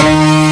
you.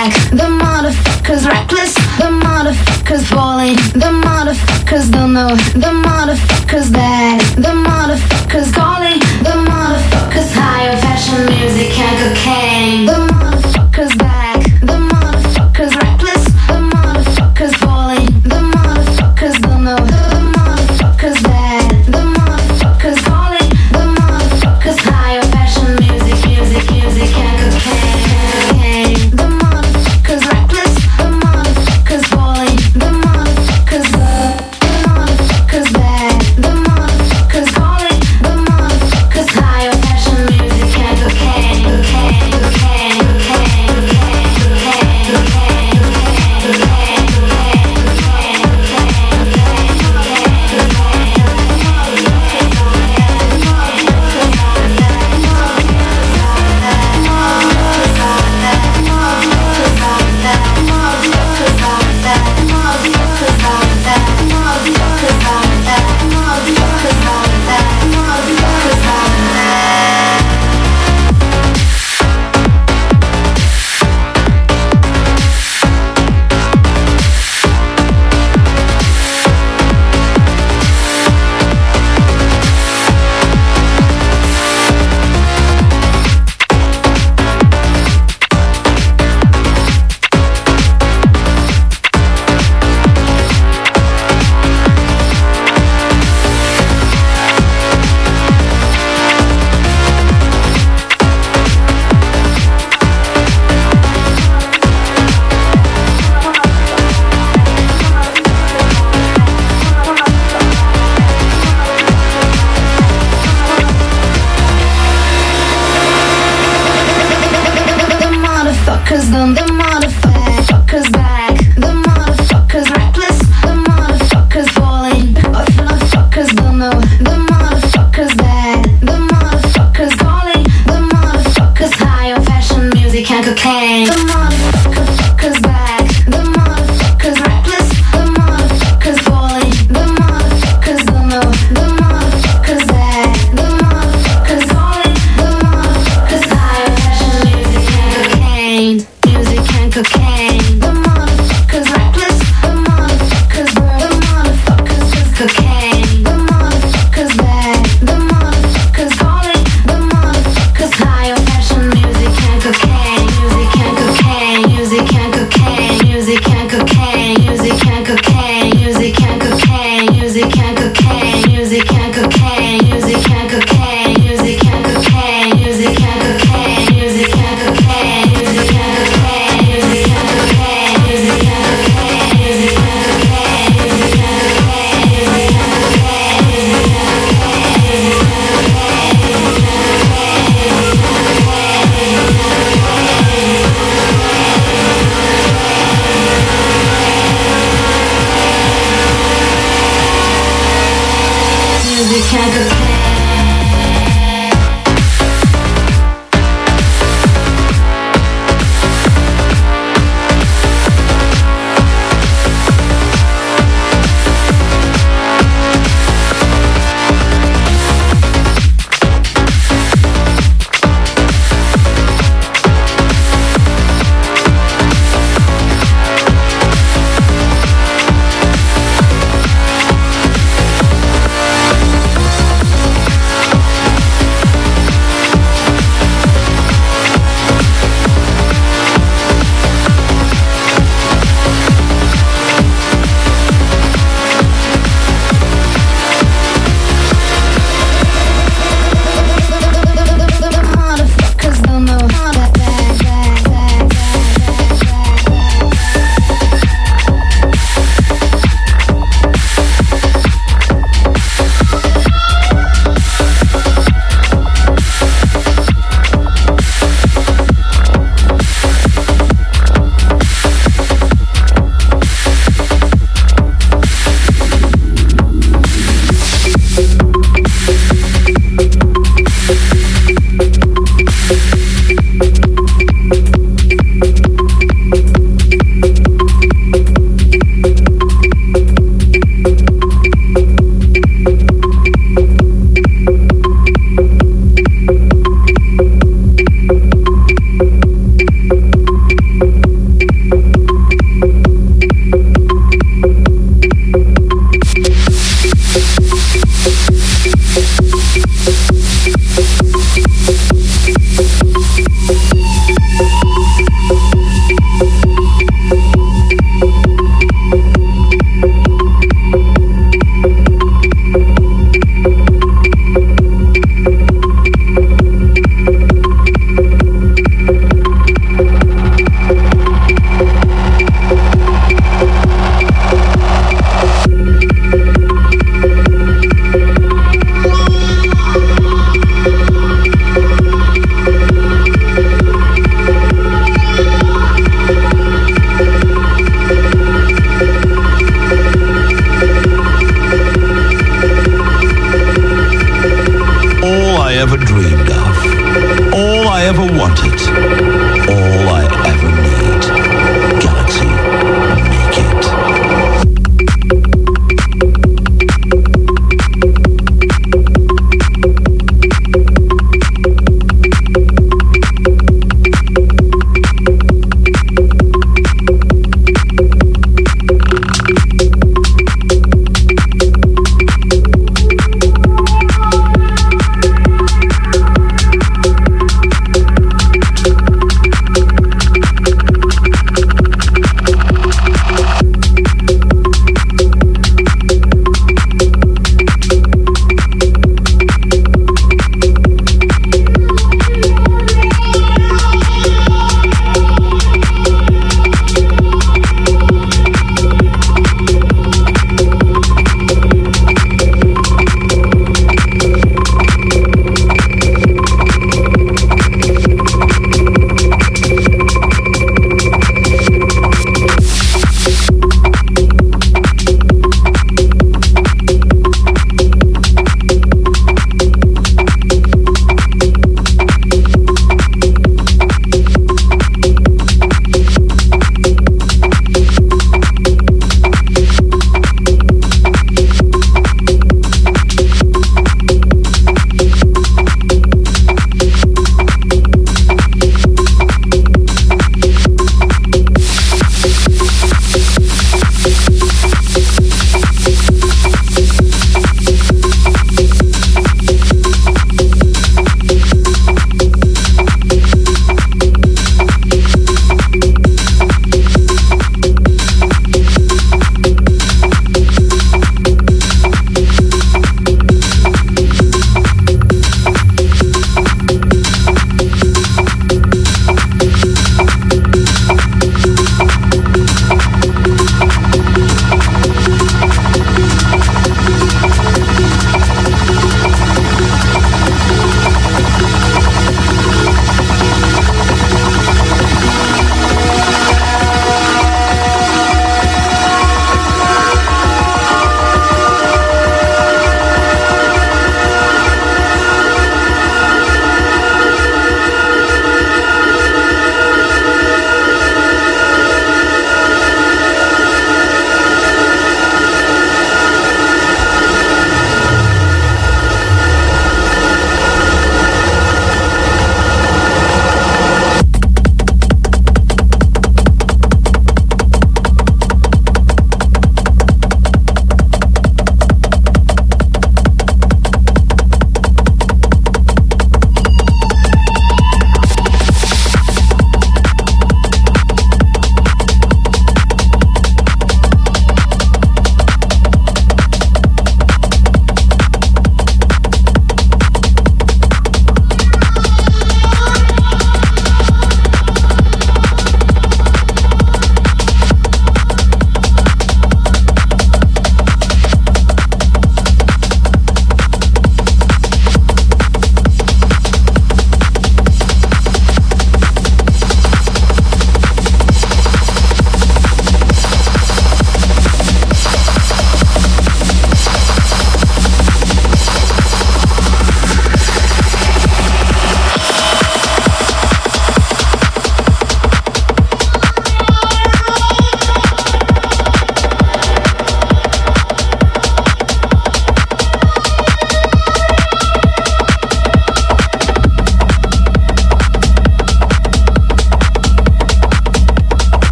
back. The motherfuckers reckless. The motherfuckers falling. The motherfuckers don't know. The motherfuckers bad. The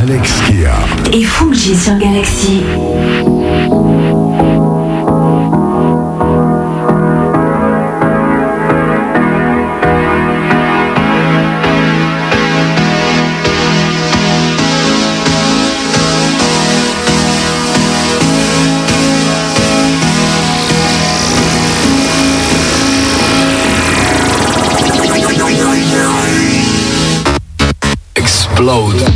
Alex Kia. Et Fungi sur Galaxy. Explode.